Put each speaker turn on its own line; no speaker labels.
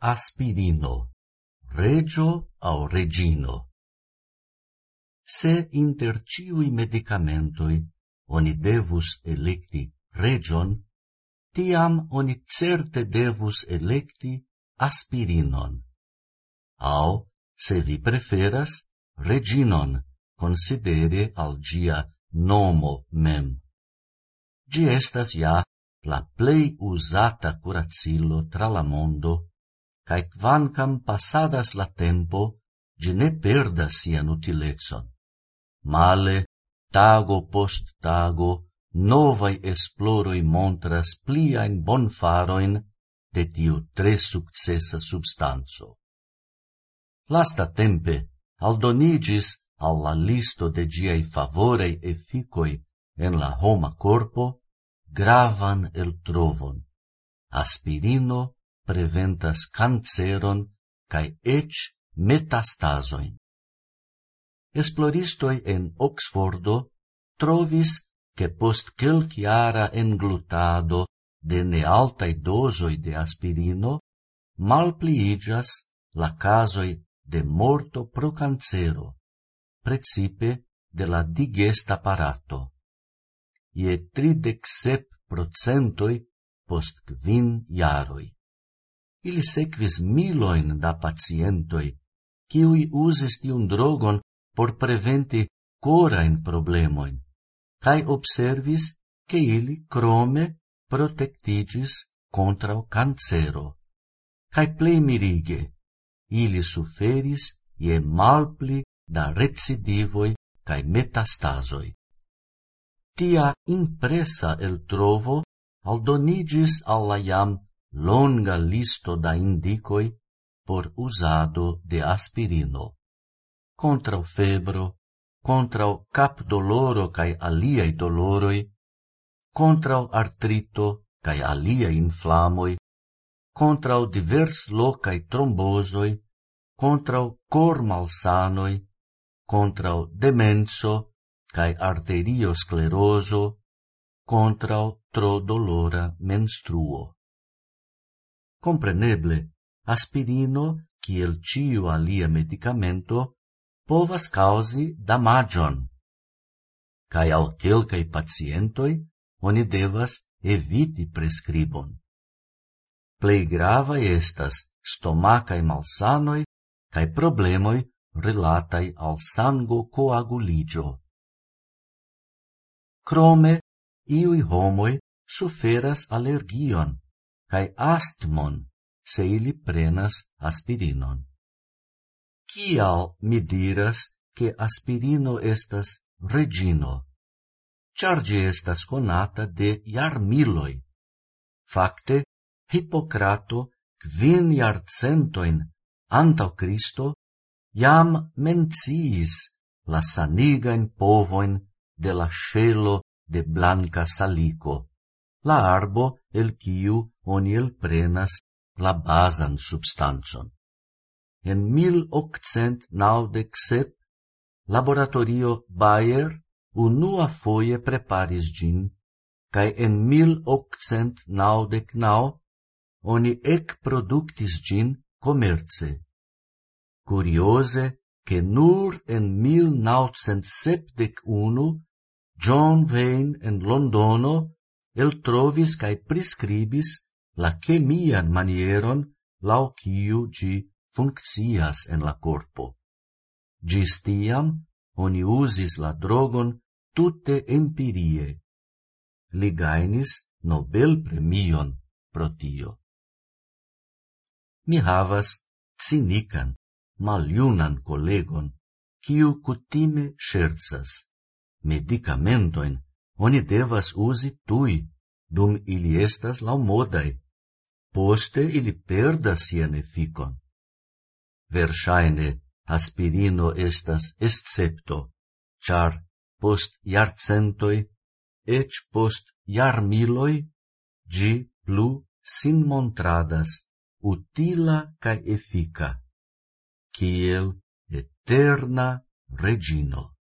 aspirino, regio au regino. Se inter ciui medicamentoi oni devus electi region, tiam oni certe devus electi aspirinon. Au, se vi preferas, reginon, considere al gia nomo mem. Gi estas ja la plei usata curacilo tra la mondo cae quancam passadas la tempo, gi ne perdas sian utilezon. Male, tago post tago, novai esploroi montras pliain bonfaroin de tiu tre successa substanzo. Lasta tempe aldonigis alla listo de giai favorei efficoi en la homa corpo gravan el trovon, aspirino preventas canceron cae ec metastasoin. Esploristoi en Oxfordo trovis che post quelciara englutado de nealtai dosoi de aspirino malpliigas la casoi de morto pro cancero, precipe de la digesta apparato. Ie tridec sep procentoi post quin iaroi ili sequis miloin da pacientoi, kiui uzis tiun drogon por preventi corain problemoin, cae observis che ili crome protectigis contra o cancero. Cae plei mirige, ili suferis ie malpli da recidivoi cae metastasoi. Tia impresa el trovo aldonigis alla jam longa listo da indicoi por usado de aspirino. Contra o febro, contra o cap doloro cae aliai doloroi, contra o artrito cae aliai inflamoi, contra o divers locae trombosoi, contra o cor malsanoi, contra o demenso cae arterioscleroso, o tro dolora menstruo. Compreneble, aspirino, kiel ciu alia medicamento, povas causi damagion. Cai al quelcae pacientoi oni devas eviti prescribon. Plei grava estas stomacae malsanoi cae problemoi relatai al sango coaguligio. Crome, iui homoi suferas allergion, cae astmon se ili prenas aspirinon. Cial mi diras che aspirino estas regino? Chargi estas conata de iarmiloi. Facte, Hippocrato quin iarcentoin antau Christo, jam menciis la sanigain povoin de la scelo de blanca salico la arbo el quiu oni elprenas la basan substancon. En 1897 laboratorio Bayer unua foie preparis gin, cae en 1899 oni ec productis gin commerce. Curiose che nur en 1971 John Wayne en Londono el trovis cae prescribis la chemian manieron lau ciu gi funccias en la corpo. Gis tiam, oni usis la drogon tutte empirie. Li gainis Nobel premion pro tio. Mi havas cinican, maliunan collegon, kiu cutime scherzas. Medicamentoin oni devas usi tui dum ili estas laumodai. Poste ili perdas sian efficon. Versaine, aspirino estas excepto, char post iarcentoi, ec post iarmiloi, gi plu sin montradas utila cae effica, kiel eterna regino.